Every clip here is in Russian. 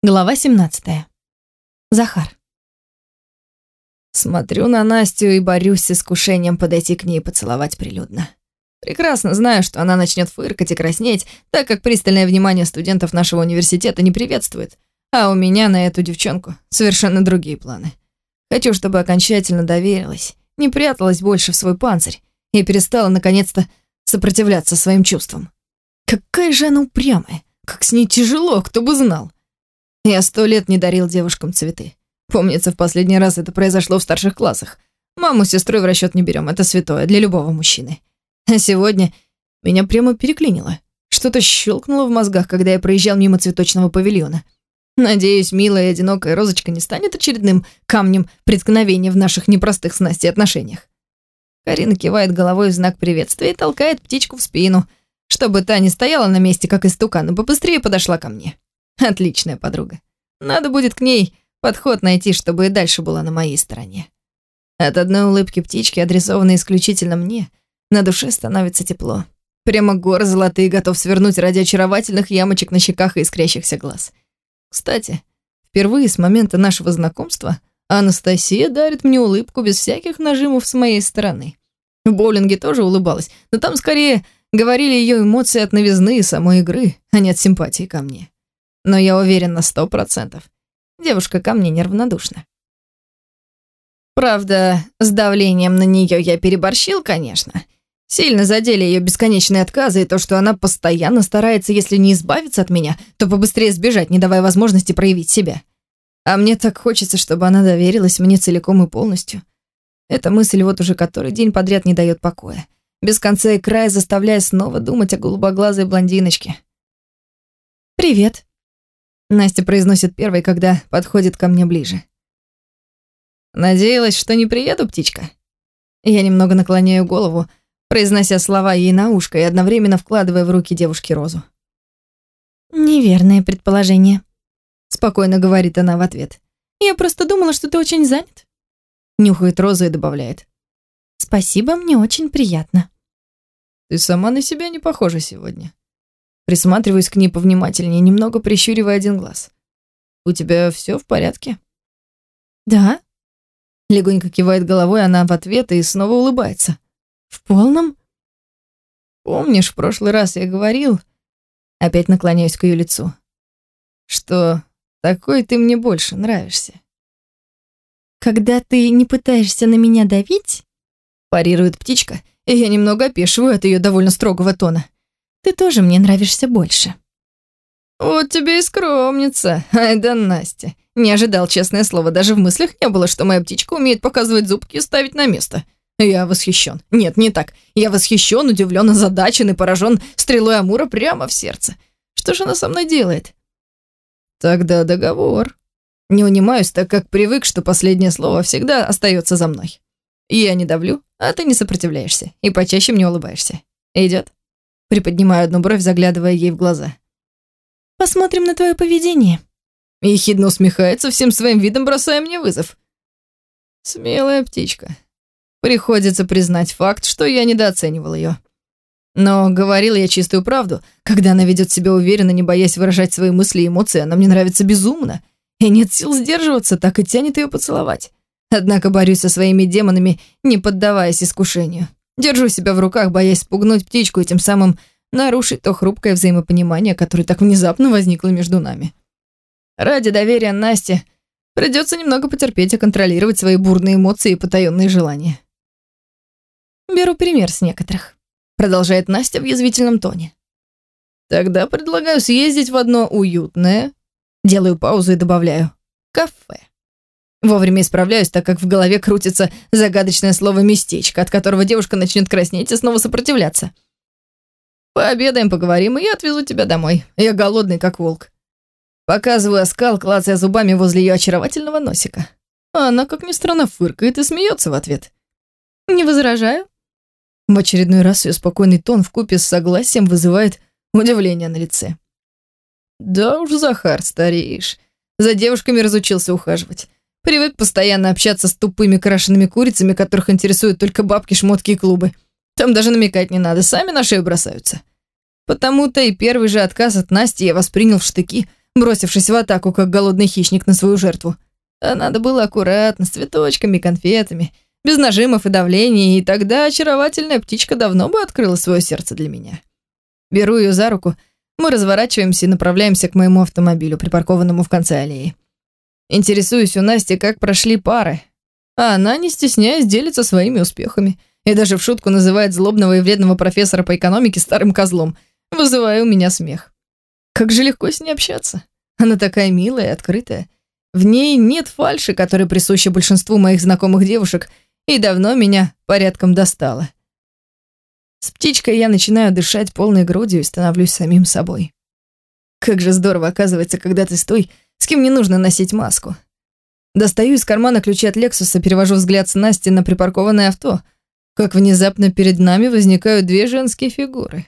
Глава 17. Захар. Смотрю на Настю и борюсь с искушением подойти к ней и поцеловать прилюдно. Прекрасно знаю, что она начнет фыркать и краснеть, так как пристальное внимание студентов нашего университета не приветствует. А у меня на эту девчонку совершенно другие планы. Хочу, чтобы окончательно доверилась, не пряталась больше в свой панцирь и перестала, наконец-то, сопротивляться своим чувствам. Какая же она упрямая, как с ней тяжело, кто бы знал. Я сто лет не дарил девушкам цветы. Помнится, в последний раз это произошло в старших классах. Маму с сестрой в расчет не берем, это святое для любого мужчины. А сегодня меня прямо переклинило. Что-то щелкнуло в мозгах, когда я проезжал мимо цветочного павильона. Надеюсь, милая и одинокая розочка не станет очередным камнем преткновения в наших непростых с Настей отношениях. Карина кивает головой в знак приветствия и толкает птичку в спину, чтобы та не стояла на месте, как истукан, и побыстрее подошла ко мне. Отличная подруга. Надо будет к ней подход найти, чтобы и дальше была на моей стороне. От одной улыбки птички, адресованной исключительно мне, на душе становится тепло. Прямо горы золотые готов свернуть ради очаровательных ямочек на щеках и искрящихся глаз. Кстати, впервые с момента нашего знакомства Анастасия дарит мне улыбку без всяких нажимов с моей стороны. В боулинге тоже улыбалась, но там скорее говорили ее эмоции от новизны и самой игры, а не от симпатии ко мне но я уверен на сто процентов. Девушка ко мне неравнодушна. Правда, с давлением на нее я переборщил, конечно. Сильно задели ее бесконечные отказы и то, что она постоянно старается, если не избавиться от меня, то побыстрее сбежать, не давая возможности проявить себя. А мне так хочется, чтобы она доверилась мне целиком и полностью. Эта мысль вот уже который день подряд не дает покоя. Без конца и края заставляя снова думать о голубоглазой блондиночке. «Привет», Настя произносит первой, когда подходит ко мне ближе. «Надеялась, что не приеду, птичка?» Я немного наклоняю голову, произнося слова ей на ушко и одновременно вкладывая в руки девушки розу. «Неверное предположение», — спокойно говорит она в ответ. «Я просто думала, что ты очень занят». Нюхает розу и добавляет. «Спасибо, мне очень приятно». «Ты сама на себя не похожа сегодня», Присматриваюсь к ней повнимательнее, немного прищуривая один глаз. «У тебя все в порядке?» «Да». Легонько кивает головой она в ответ и снова улыбается. «В полном?» «Помнишь, в прошлый раз я говорил...» Опять наклоняюсь к ее лицу. «Что такой ты мне больше нравишься». «Когда ты не пытаешься на меня давить...» Парирует птичка, и я немного опешиваю от ее довольно строгого тона. Ты тоже мне нравишься больше». «Вот тебе и скромница. Ай да Настя. Не ожидал, честное слово, даже в мыслях не было, что моя птичка умеет показывать зубки и ставить на место. Я восхищен. Нет, не так. Я восхищен, удивлен, озадачен и поражен стрелой Амура прямо в сердце. Что же она со мной делает? Тогда договор. Не унимаюсь, так как привык, что последнее слово всегда остается за мной. Я не давлю, а ты не сопротивляешься и почаще мне улыбаешься. Идет? Приподнимаю одну бровь, заглядывая ей в глаза. «Посмотрим на твое поведение». Ехидно усмехается, всем своим видом бросая мне вызов. Смелая птичка. Приходится признать факт, что я недооценивал ее. Но говорил я чистую правду. Когда она ведет себя уверенно, не боясь выражать свои мысли и эмоции, она мне нравится безумно. И нет сил сдерживаться, так и тянет ее поцеловать. Однако борюсь со своими демонами, не поддаваясь искушению. Держу себя в руках, боясь спугнуть птичку и тем самым нарушить то хрупкое взаимопонимание, которое так внезапно возникло между нами. Ради доверия Насте придется немного потерпеть и контролировать свои бурные эмоции и потаенные желания. Беру пример с некоторых. Продолжает Настя в язвительном тоне. Тогда предлагаю съездить в одно уютное, делаю паузу и добавляю, кафе. Вовремя исправляюсь, так как в голове крутится загадочное слово «местечко», от которого девушка начнет краснеть и снова сопротивляться. «Пообедаем, поговорим, и я отвезу тебя домой. Я голодный, как волк». Показываю оскал, клацая зубами возле ее очаровательного носика. Она, как ни странно, фыркает и смеется в ответ. «Не возражаю». В очередной раз ее спокойный тон вкупе с согласием вызывает удивление на лице. «Да уж, Захар, стареешь. За девушками разучился ухаживать. Привык постоянно общаться с тупыми крашенными курицами, которых интересуют только бабки, шмотки и клубы. Там даже намекать не надо, сами на шею бросаются. Потому-то и первый же отказ от Насти я воспринял в штыки, бросившись в атаку, как голодный хищник на свою жертву. А надо было аккуратно, с цветочками, конфетами, без нажимов и давления, и тогда очаровательная птичка давно бы открыла свое сердце для меня. Беру ее за руку, мы разворачиваемся и направляемся к моему автомобилю, припаркованному в конце аллеи. Интересуюсь у Насти, как прошли пары, а она, не стесняясь, делится своими успехами и даже в шутку называет злобного и вредного профессора по экономике старым козлом, вызывая у меня смех. Как же легко с ней общаться. Она такая милая и открытая. В ней нет фальши, которая присуща большинству моих знакомых девушек и давно меня порядком достала. С птичкой я начинаю дышать полной грудью и становлюсь самим собой. Как же здорово оказывается, когда ты с той, с кем не нужно носить маску. Достаю из кармана ключи от Лексуса, перевожу взгляд с Насти на припаркованное авто. Как внезапно перед нами возникают две женские фигуры.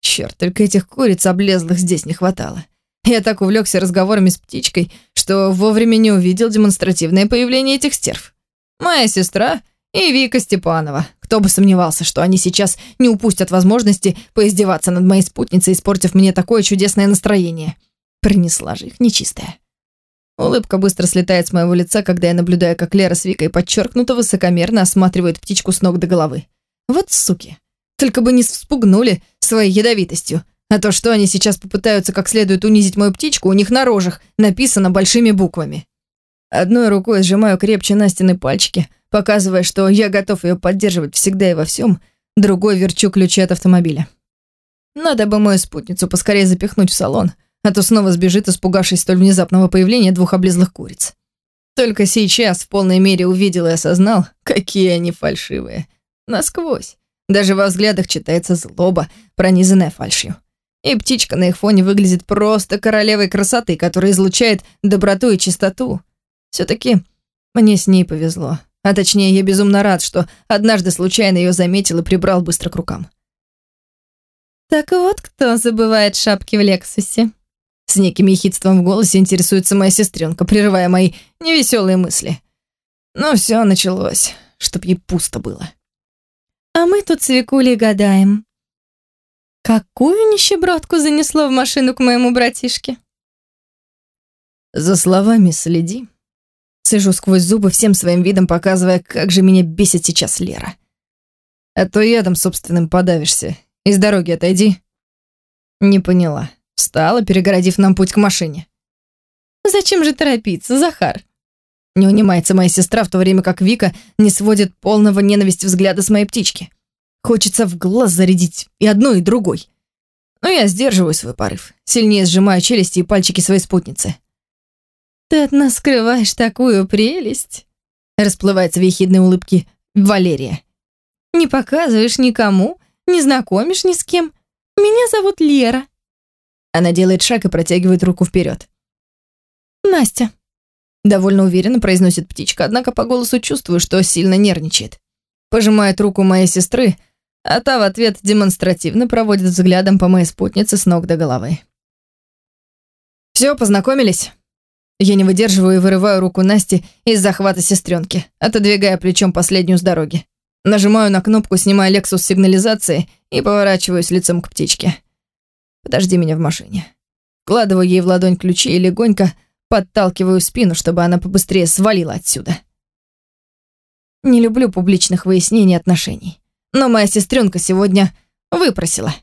Черт, только этих куриц облезлых здесь не хватало. Я так увлекся разговорами с птичкой, что вовремя не увидел демонстративное появление этих стерв. Моя сестра и Вика Степанова. Кто бы сомневался, что они сейчас не упустят возможности поиздеваться над моей спутницей, испортив мне такое чудесное настроение. Принесла же их нечистая. Улыбка быстро слетает с моего лица, когда я наблюдаю, как Лера с Викой подчеркнуто высокомерно осматривают птичку с ног до головы. Вот суки. Только бы не вспугнули своей ядовитостью. А то, что они сейчас попытаются как следует унизить мою птичку, у них на рожах написано большими буквами. Одной рукой сжимаю крепче Настины пальчики, показывая, что я готов ее поддерживать всегда и во всем, другой верчу ключи от автомобиля. Надо бы мою спутницу поскорее запихнуть в салон, а то снова сбежит, испугавшись столь внезапного появления двух облезлых куриц. Только сейчас в полной мере увидел и осознал, какие они фальшивые. Насквозь. Даже во взглядах читается злоба, пронизанная фальшью. И птичка на их фоне выглядит просто королевой красоты, которая излучает доброту и чистоту. все таки мне с ней повезло. А точнее, я безумно рад, что однажды случайно ее заметил и прибрал быстро к рукам. «Так вот кто забывает шапки в Лексусе», с неким ехидством в голосе интересуется моя сестренка, прерывая мои невеселые мысли. Но все началось, чтоб ей пусто было. А мы тут с Викулей гадаем. Какую нищебродку занесло в машину к моему братишке? За словами следи. Сижу сквозь зубы, всем своим видом показывая, как же меня бесит сейчас Лера. А то ядом собственным подавишься. Из дороги отойди. Не поняла. Встала, перегородив нам путь к машине. «Зачем же торопиться, Захар?» Не унимается моя сестра, в то время как Вика не сводит полного ненависти взгляда с моей птички. Хочется в глаз зарядить и одной, и другой. Но я сдерживаю свой порыв, сильнее сжимаю челюсти и пальчики своей спутницы. «Ты от нас скрываешь такую прелесть!» Расплывается в ехидной улыбке Валерия. «Не показываешь никому, не знакомишь ни с кем. Меня зовут Лера. Она делает шаг и протягивает руку вперед. «Настя», — довольно уверенно произносит птичка, однако по голосу чувствую, что сильно нервничает. Пожимает руку моей сестры, а та в ответ демонстративно проводит взглядом по моей спутнице с ног до головы. «Все, познакомились?» Я не выдерживаю и вырываю руку Насти из захвата сестренки, отодвигая плечом последнюю с дороги. Нажимаю на кнопку, снимая Лексус сигнализации и поворачиваюсь лицом к птичке. Подожди меня в машине. Кладываю ей в ладонь ключи и легонько подталкиваю спину, чтобы она побыстрее свалила отсюда. Не люблю публичных выяснений отношений. Но моя сестренка сегодня выпросила.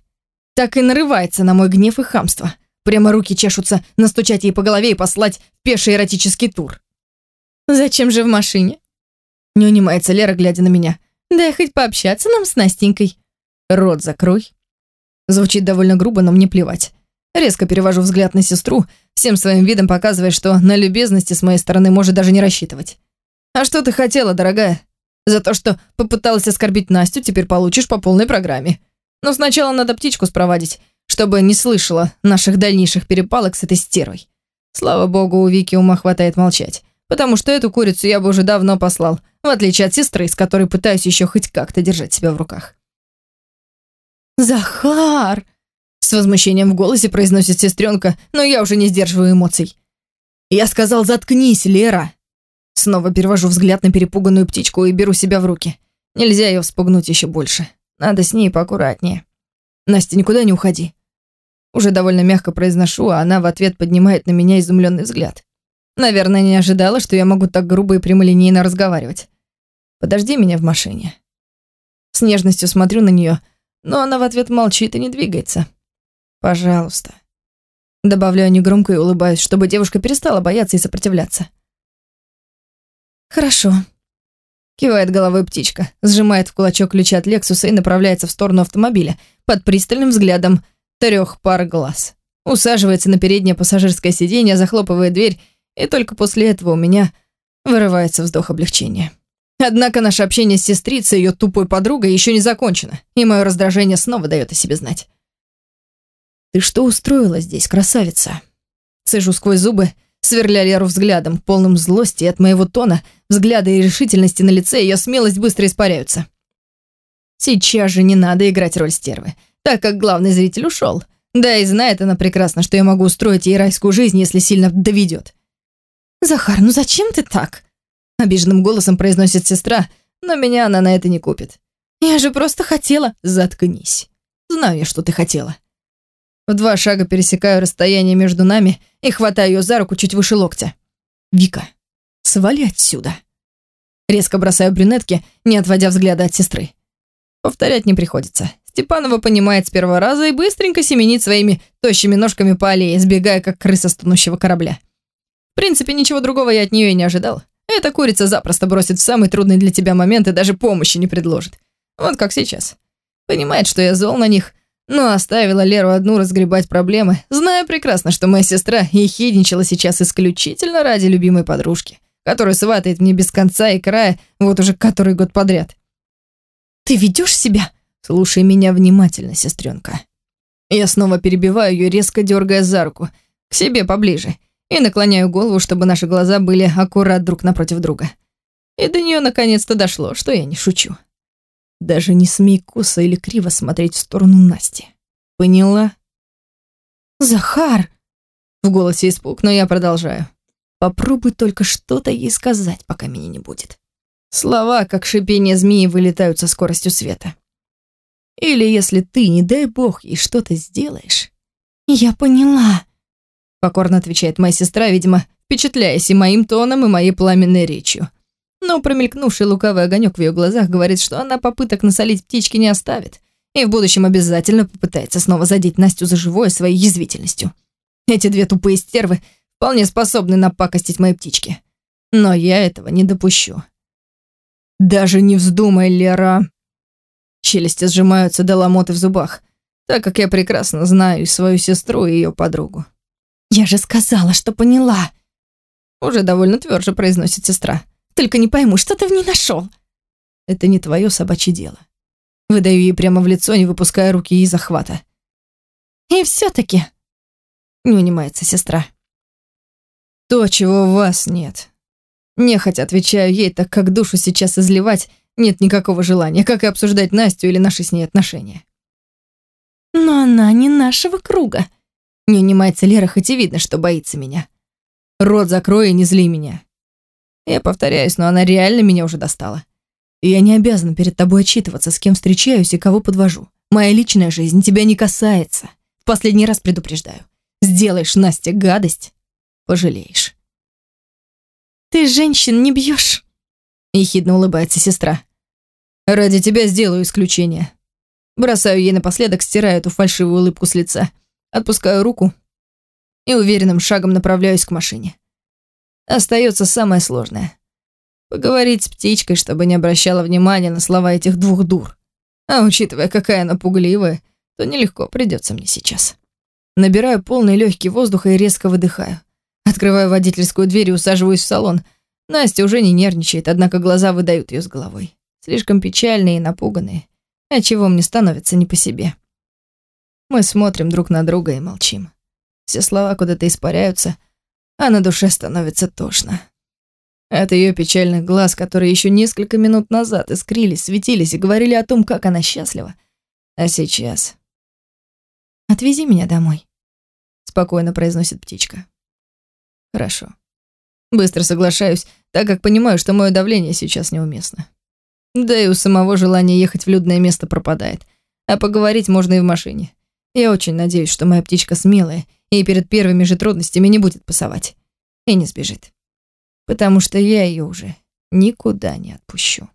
Так и нарывается на мой гнев и хамство. Прямо руки чешутся настучать ей по голове и послать пеший эротический тур. «Зачем же в машине?» Не унимается Лера, глядя на меня. «Дай хоть пообщаться нам с Настенькой». «Рот закрой», Звучит довольно грубо, но мне плевать. Резко перевожу взгляд на сестру, всем своим видом показывая, что на любезности с моей стороны может даже не рассчитывать. «А что ты хотела, дорогая? За то, что попыталась оскорбить Настю, теперь получишь по полной программе. Но сначала надо птичку спровадить, чтобы не слышала наших дальнейших перепалок с этой стервой. Слава богу, у Вики ума хватает молчать, потому что эту курицу я бы уже давно послал, в отличие от сестры, с которой пытаюсь еще хоть как-то держать себя в руках. «Захар!» С возмущением в голосе произносит сестренка, но я уже не сдерживаю эмоций. «Я сказал, заткнись, Лера!» Снова перевожу взгляд на перепуганную птичку и беру себя в руки. Нельзя ее вспугнуть еще больше. Надо с ней поаккуратнее. Настя, никуда не уходи. Уже довольно мягко произношу, а она в ответ поднимает на меня изумленный взгляд. Наверное, не ожидала, что я могу так грубо и прямолинейно разговаривать. Подожди меня в машине. С нежностью смотрю на нее, но она в ответ молчит и не двигается. Пожалуйста. Добавляю негромко и улыбаюсь, чтобы девушка перестала бояться и сопротивляться. Хорошо. Кивает головой птичка, сжимает в кулачок ключи от Лексуса и направляется в сторону автомобиля под пристальным взглядом трех пар глаз. Усаживается на переднее пассажирское сиденье, захлопывает дверь, и только после этого у меня вырывается вздох облегчения. Однако наше общение с сестрицей, ее тупой подругой, еще не закончено, и мое раздражение снова дает о себе знать. «Ты что устроила здесь, красавица?» Цежу сквозь зубы, сверля Леру взглядом, полным злости, и от моего тона, взгляда и решительности на лице ее смелость быстро испаряются. Сейчас же не надо играть роль стервы, так как главный зритель ушел. Да и знает она прекрасно, что я могу устроить ей райскую жизнь, если сильно доведет. «Захар, ну зачем ты так?» Обиженным голосом произносит сестра, но меня она на это не купит. «Я же просто хотела...» «Заткнись. Знаю я, что ты хотела. В два шага пересекаю расстояние между нами и хватаю ее за руку чуть выше локтя. «Вика, свали отсюда!» Резко бросаю брюнетки, не отводя взгляда от сестры. Повторять не приходится. Степанова понимает с первого раза и быстренько семенит своими тощими ножками по аллее, сбегая, как крыса с тонущего корабля. В принципе, ничего другого я от нее и не ожидал. Эта курица запросто бросит в самый трудный для тебя момент и даже помощи не предложит. Вот как сейчас. Понимает, что я зол на них, но оставила Леру одну разгребать проблемы, зная прекрасно, что моя сестра ехидничала сейчас исключительно ради любимой подружки, которая сватает мне без конца и края вот уже который год подряд. «Ты ведешь себя?» «Слушай меня внимательно, сестренка». Я снова перебиваю ее, резко дергая за руку, к себе поближе, и наклоняю голову, чтобы наши глаза были аккурат друг напротив друга. И до нее наконец-то дошло, что я не шучу. Даже не смей косо или криво смотреть в сторону Насти. Поняла? Захар! В голосе испуг, но я продолжаю. Попробуй только что-то ей сказать, пока меня не будет. Слова, как шипение змеи, вылетают со скоростью света. Или если ты, не дай бог, ей что-то сделаешь. Я поняла, покорно отвечает моя сестра, видимо, впечатляясь и моим тоном, и моей пламенной речью но промелькнувший лукавый огонек в ее глазах говорит, что она попыток насолить птички не оставит и в будущем обязательно попытается снова задеть Настю за живое своей язвительностью. Эти две тупые стервы вполне способны напакостить моей птичке. Но я этого не допущу. Даже не вздумай, Лера. Челюсти сжимаются до ломоты в зубах, так как я прекрасно знаю свою сестру и ее подругу. «Я же сказала, что поняла!» Уже довольно тверже произносит сестра. Только не пойму, что ты в ней нашел? Это не твое собачье дело. Выдаю ей прямо в лицо, не выпуская руки из захвата. И все-таки не унимается сестра. То, чего у вас нет. Нехотя отвечаю ей, так как душу сейчас изливать нет никакого желания, как и обсуждать Настю или наши с ней отношения. Но она не нашего круга. Не унимается Лера, хоть и видно, что боится меня. Рот закрой и не зли меня. Я повторяюсь, но она реально меня уже достала. Я не обязана перед тобой отчитываться, с кем встречаюсь и кого подвожу. Моя личная жизнь тебя не касается. В последний раз предупреждаю. Сделаешь, Настя, гадость, пожалеешь. Ты женщин не бьешь? Ехидно улыбается сестра. Ради тебя сделаю исключение. Бросаю ей напоследок, стираю эту фальшивую улыбку с лица. Отпускаю руку и уверенным шагом направляюсь к машине. Остается самое сложное. Поговорить с птичкой, чтобы не обращала внимания на слова этих двух дур. А учитывая, какая она пугливая, то нелегко придется мне сейчас. Набираю полный легкий воздуха и резко выдыхаю. Открываю водительскую дверь и усаживаюсь в салон. Настя уже не нервничает, однако глаза выдают ее с головой. Слишком печальные и напуганные, отчего мне становится не по себе. Мы смотрим друг на друга и молчим. Все слова куда-то испаряются, а на душе становится тошно. От ее печальных глаз, которые еще несколько минут назад искрились, светились и говорили о том, как она счастлива. А сейчас... «Отвези меня домой», — спокойно произносит птичка. «Хорошо». Быстро соглашаюсь, так как понимаю, что мое давление сейчас неуместно. Да и у самого желания ехать в людное место пропадает. А поговорить можно и в машине. Я очень надеюсь, что моя птичка смелая и перед первыми же трудностями не будет пасовать и не сбежит. Потому что я ее уже никуда не отпущу.